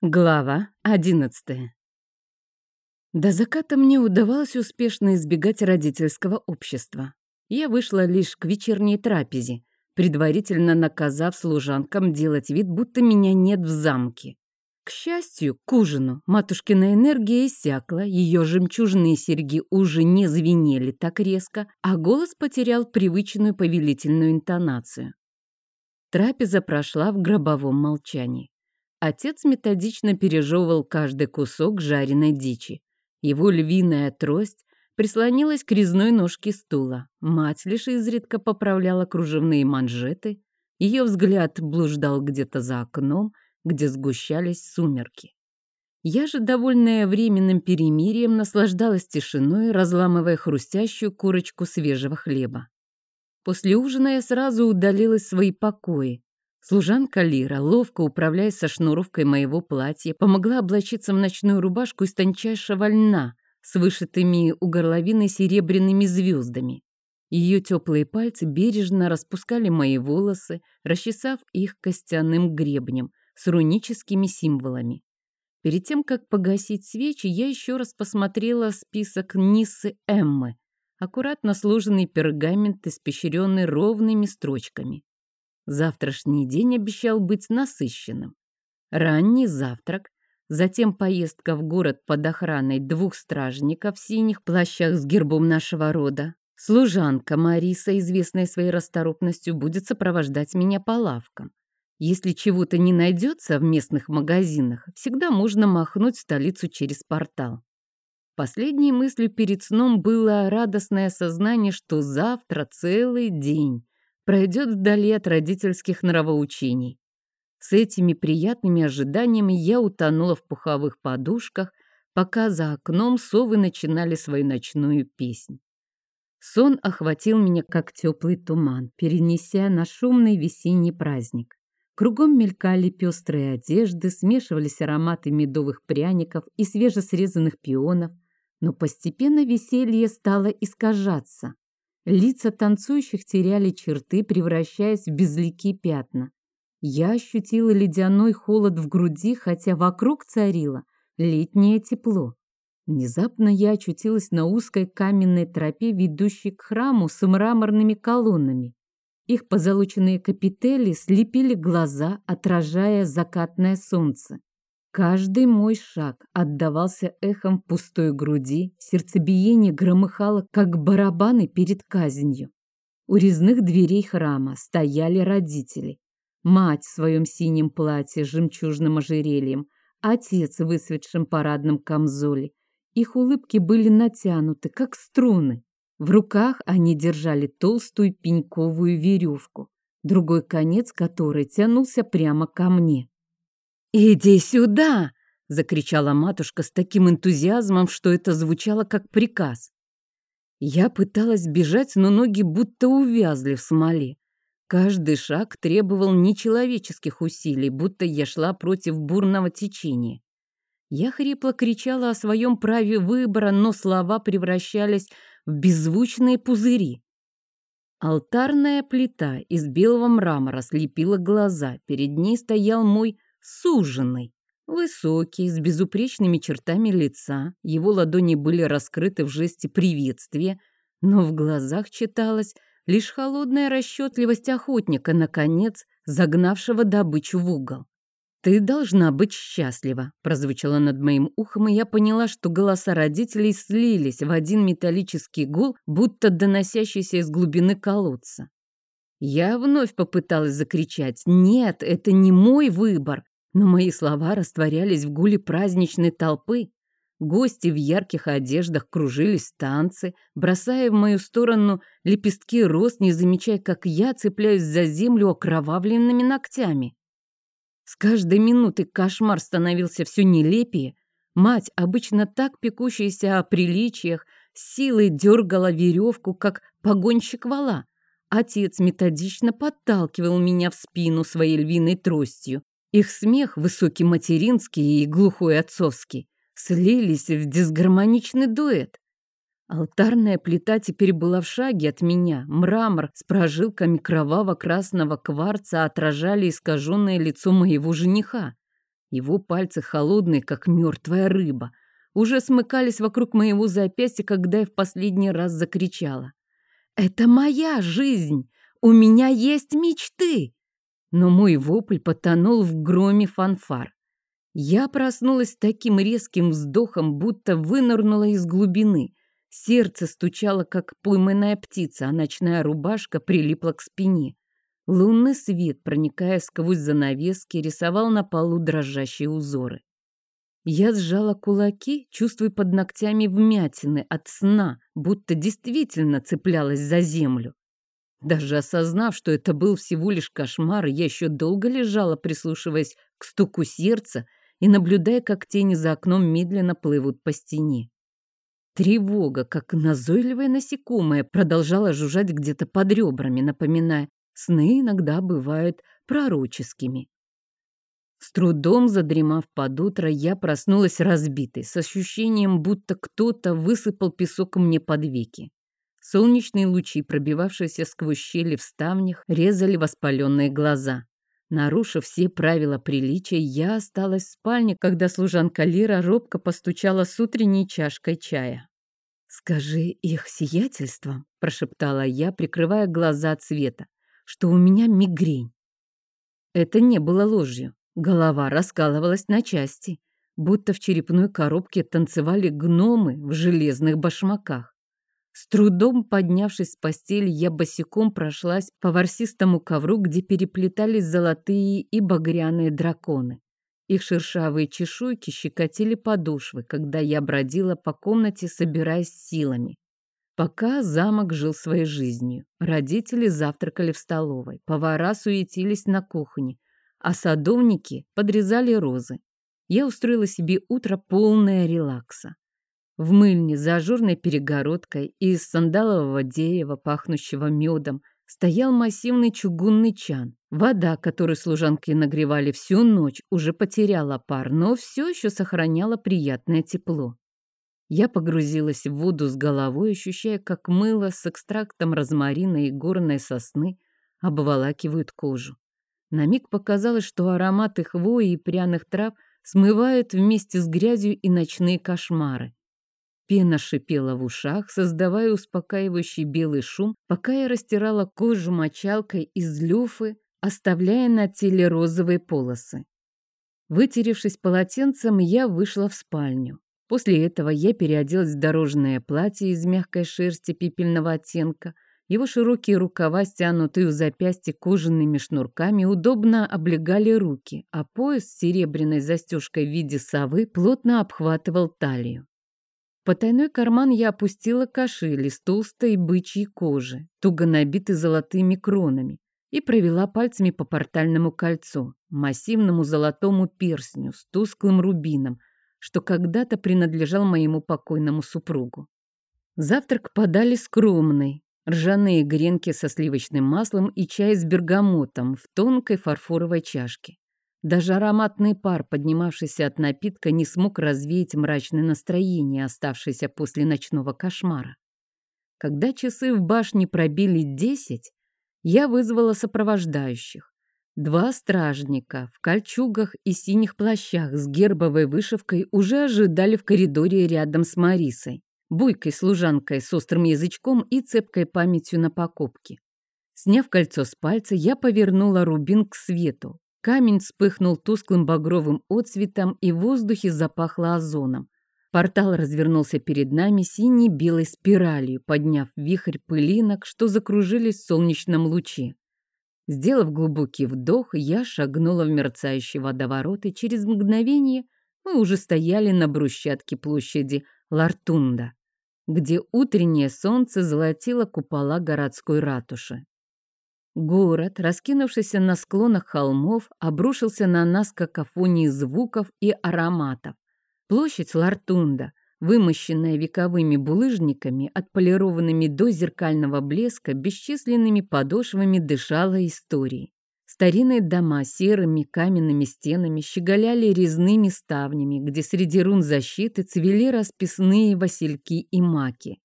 Глава одиннадцатая. До заката мне удавалось успешно избегать родительского общества. Я вышла лишь к вечерней трапезе, предварительно наказав служанкам делать вид, будто меня нет в замке. К счастью, к ужину матушкина энергия иссякла, ее жемчужные серьги уже не звенели так резко, а голос потерял привычную повелительную интонацию. Трапеза прошла в гробовом молчании. Отец методично пережевывал каждый кусок жареной дичи. Его львиная трость прислонилась к резной ножке стула. Мать лишь изредка поправляла кружевные манжеты. Ее взгляд блуждал где-то за окном, где сгущались сумерки. Я же, довольная временным перемирием, наслаждалась тишиной, разламывая хрустящую курочку свежего хлеба. После ужина я сразу удалилась в свои покои, Служанка Лира, ловко управляясь со шнуровкой моего платья, помогла облачиться в ночную рубашку из тончайшего льна с вышитыми у горловины серебряными звездами. Ее теплые пальцы бережно распускали мои волосы, расчесав их костяным гребнем с руническими символами. Перед тем, как погасить свечи, я еще раз посмотрела список Ниссы Эммы, аккуратно сложенный пергамент, испещренный ровными строчками. Завтрашний день обещал быть насыщенным. Ранний завтрак, затем поездка в город под охраной двух стражников в синих плащах с гербом нашего рода. Служанка Мариса, известная своей расторопностью, будет сопровождать меня по лавкам. Если чего-то не найдется в местных магазинах, всегда можно махнуть столицу через портал. Последней мыслью перед сном было радостное сознание, что завтра целый день пройдет вдали от родительских нравоучений. С этими приятными ожиданиями я утонула в пуховых подушках, пока за окном совы начинали свою ночную песнь. Сон охватил меня, как теплый туман, перенеся на шумный весенний праздник. Кругом мелькали пестрые одежды, смешивались ароматы медовых пряников и свежесрезанных пионов, но постепенно веселье стало искажаться. Лица танцующих теряли черты, превращаясь в безликие пятна. Я ощутила ледяной холод в груди, хотя вокруг царило летнее тепло. Внезапно я очутилась на узкой каменной тропе, ведущей к храму с мраморными колоннами. Их позолоченные капители слепили глаза, отражая закатное солнце. Каждый мой шаг отдавался эхом пустой груди, сердцебиение громыхало, как барабаны перед казнью. У резных дверей храма стояли родители. Мать в своем синем платье с жемчужным ожерельем, отец в высветшем парадном камзоле. Их улыбки были натянуты, как струны. В руках они держали толстую пеньковую веревку, другой конец которой тянулся прямо ко мне. «Иди сюда!» — закричала матушка с таким энтузиазмом, что это звучало как приказ. Я пыталась бежать, но ноги будто увязли в смоле. Каждый шаг требовал нечеловеческих усилий, будто я шла против бурного течения. Я хрипло кричала о своем праве выбора, но слова превращались в беззвучные пузыри. Алтарная плита из белого мрамора слепила глаза. Перед ней стоял мой суженный, высокий, с безупречными чертами лица. Его ладони были раскрыты в жесте приветствия, но в глазах читалась лишь холодная расчетливость охотника, наконец, загнавшего добычу в угол. «Ты должна быть счастлива», — прозвучало над моим ухом, и я поняла, что голоса родителей слились в один металлический гул, будто доносящийся из глубины колодца. Я вновь попыталась закричать «Нет, это не мой выбор!» Но мои слова растворялись в гуле праздничной толпы. Гости в ярких одеждах кружились танцы, бросая в мою сторону лепестки роз, не замечая, как я цепляюсь за землю окровавленными ногтями. С каждой минуты кошмар становился все нелепее. Мать, обычно так пекущаяся о приличиях, силой дергала веревку, как погонщик вала. Отец методично подталкивал меня в спину своей львиной тростью. Их смех, высокий материнский и глухой отцовский, слились в дисгармоничный дуэт. Алтарная плита теперь была в шаге от меня. Мрамор с прожилками кроваво-красного кварца отражали искаженное лицо моего жениха. Его пальцы холодные, как мертвая рыба, уже смыкались вокруг моего запястья, когда я в последний раз закричала. «Это моя жизнь! У меня есть мечты!» Но мой вопль потонул в громе фанфар. Я проснулась таким резким вздохом, будто вынырнула из глубины. Сердце стучало, как пойманная птица, а ночная рубашка прилипла к спине. Лунный свет, проникая сквозь занавески, рисовал на полу дрожащие узоры. Я сжала кулаки, чувствуя под ногтями вмятины от сна, будто действительно цеплялась за землю. Даже осознав, что это был всего лишь кошмар, я еще долго лежала, прислушиваясь к стуку сердца и наблюдая, как тени за окном медленно плывут по стене. Тревога, как назойливое насекомое, продолжала жужжать где-то под ребрами, напоминая, сны иногда бывают пророческими. С трудом задремав под утро, я проснулась разбитой, с ощущением, будто кто-то высыпал песок мне под веки. Солнечные лучи, пробивавшиеся сквозь щели в ставнях, резали воспаленные глаза. Нарушив все правила приличия, я осталась в спальне, когда служанка Лира робко постучала с утренней чашкой чая. «Скажи их сиятельством», — прошептала я, прикрывая глаза от света, — «что у меня мигрень». Это не было ложью. Голова раскалывалась на части, будто в черепной коробке танцевали гномы в железных башмаках. С трудом поднявшись с постели, я босиком прошлась по ворсистому ковру, где переплетались золотые и багряные драконы. Их шершавые чешуйки щекотили подошвы, когда я бродила по комнате, собираясь силами. Пока замок жил своей жизнью. Родители завтракали в столовой, повара суетились на кухне, а садовники подрезали розы. Я устроила себе утро полное релакса. В мыльне за ажурной перегородкой из сандалового дерева, пахнущего медом, стоял массивный чугунный чан. Вода, которую служанки нагревали всю ночь, уже потеряла пар, но все еще сохраняла приятное тепло. Я погрузилась в воду с головой, ощущая, как мыло с экстрактом розмарина и горной сосны обволакивают кожу. На миг показалось, что ароматы хвои и пряных трав смывают вместе с грязью и ночные кошмары. Пена шипела в ушах, создавая успокаивающий белый шум, пока я растирала кожу мочалкой из люфы, оставляя на теле розовые полосы. Вытеревшись полотенцем, я вышла в спальню. После этого я переоделась в дорожное платье из мягкой шерсти пепельного оттенка – его широкие рукава, стянутые у запястья кожаными шнурками, удобно облегали руки, а пояс с серебряной застежкой в виде совы плотно обхватывал талию. Потайной карман я опустила кошель из толстой бычьей кожи, туго набитый золотыми кронами, и провела пальцами по портальному кольцу, массивному золотому перстню с тусклым рубином, что когда-то принадлежал моему покойному супругу. Завтрак подали скромный, ржаные гренки со сливочным маслом и чай с бергамотом в тонкой фарфоровой чашке. Даже ароматный пар, поднимавшийся от напитка, не смог развеять мрачное настроение, оставшееся после ночного кошмара. Когда часы в башне пробили десять, я вызвала сопровождающих. Два стражника в кольчугах и синих плащах с гербовой вышивкой уже ожидали в коридоре рядом с Марисой буйкой служанкой с острым язычком и цепкой памятью на покупки. Сняв кольцо с пальца, я повернула рубин к свету. Камень вспыхнул тусклым багровым отцветом, и в воздухе запахло озоном. Портал развернулся перед нами синей-белой спиралью, подняв вихрь пылинок, что закружились в солнечном луче. Сделав глубокий вдох, я шагнула в мерцающий водоворот, и через мгновение мы уже стояли на брусчатке площади Лартунда где утреннее солнце золотило купола городской ратуши. Город, раскинувшийся на склонах холмов, обрушился на нас какофонией звуков и ароматов. Площадь Лартунда, вымощенная вековыми булыжниками, отполированными до зеркального блеска, бесчисленными подошвами дышала историей. Старинные дома серыми каменными стенами щеголяли резными ставнями, где среди рун защиты цвели расписные васильки и маки.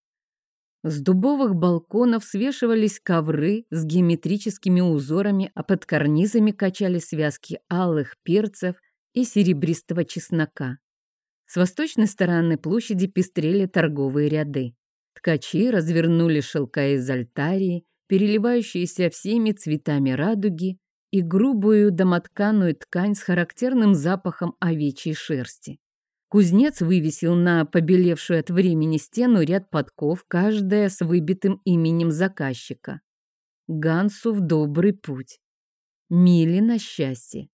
С дубовых балконов свешивались ковры с геометрическими узорами, а под карнизами качали связки алых перцев и серебристого чеснока. С восточной стороны площади пестрели торговые ряды. Ткачи развернули шелка из альтарии, переливающиеся всеми цветами радуги, и грубую домотканую ткань с характерным запахом овечьей шерсти. Кузнец вывесил на побелевшую от времени стену ряд подков, каждая с выбитым именем заказчика. Гансу в добрый путь. Мили на счастье.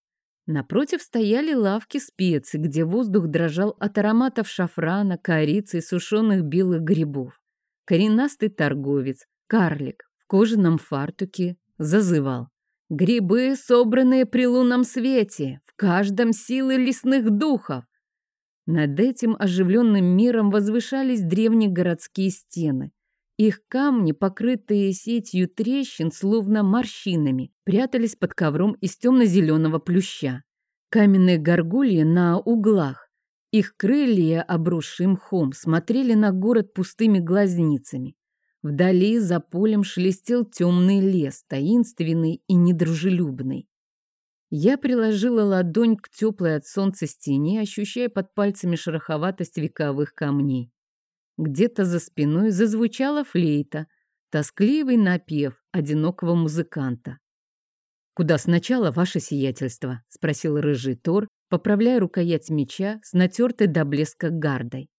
Напротив стояли лавки специй, где воздух дрожал от ароматов шафрана, корицы и сушеных белых грибов. Коренастый торговец, карлик, в кожаном фартуке, зазывал. Грибы, собранные при лунном свете, в каждом силы лесных духов. Над этим оживленным миром возвышались древние городские стены. Их камни, покрытые сетью трещин, словно морщинами, прятались под ковром из темно-зеленого плюща. Каменные горгульи на углах. Их крылья, обросшие мхом, смотрели на город пустыми глазницами. Вдали за полем шелестел темный лес, таинственный и недружелюбный. Я приложила ладонь к теплой от солнца стене, ощущая под пальцами шероховатость вековых камней. Где-то за спиной зазвучала флейта, тоскливый напев одинокого музыканта. «Куда сначала ваше сиятельство?» — спросил рыжий Тор, поправляя рукоять меча с натертой до блеска гардой.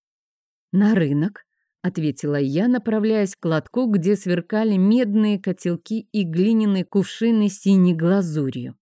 «На рынок», — ответила я, направляясь к лотку, где сверкали медные котелки и глиняные кувшины синей глазурью.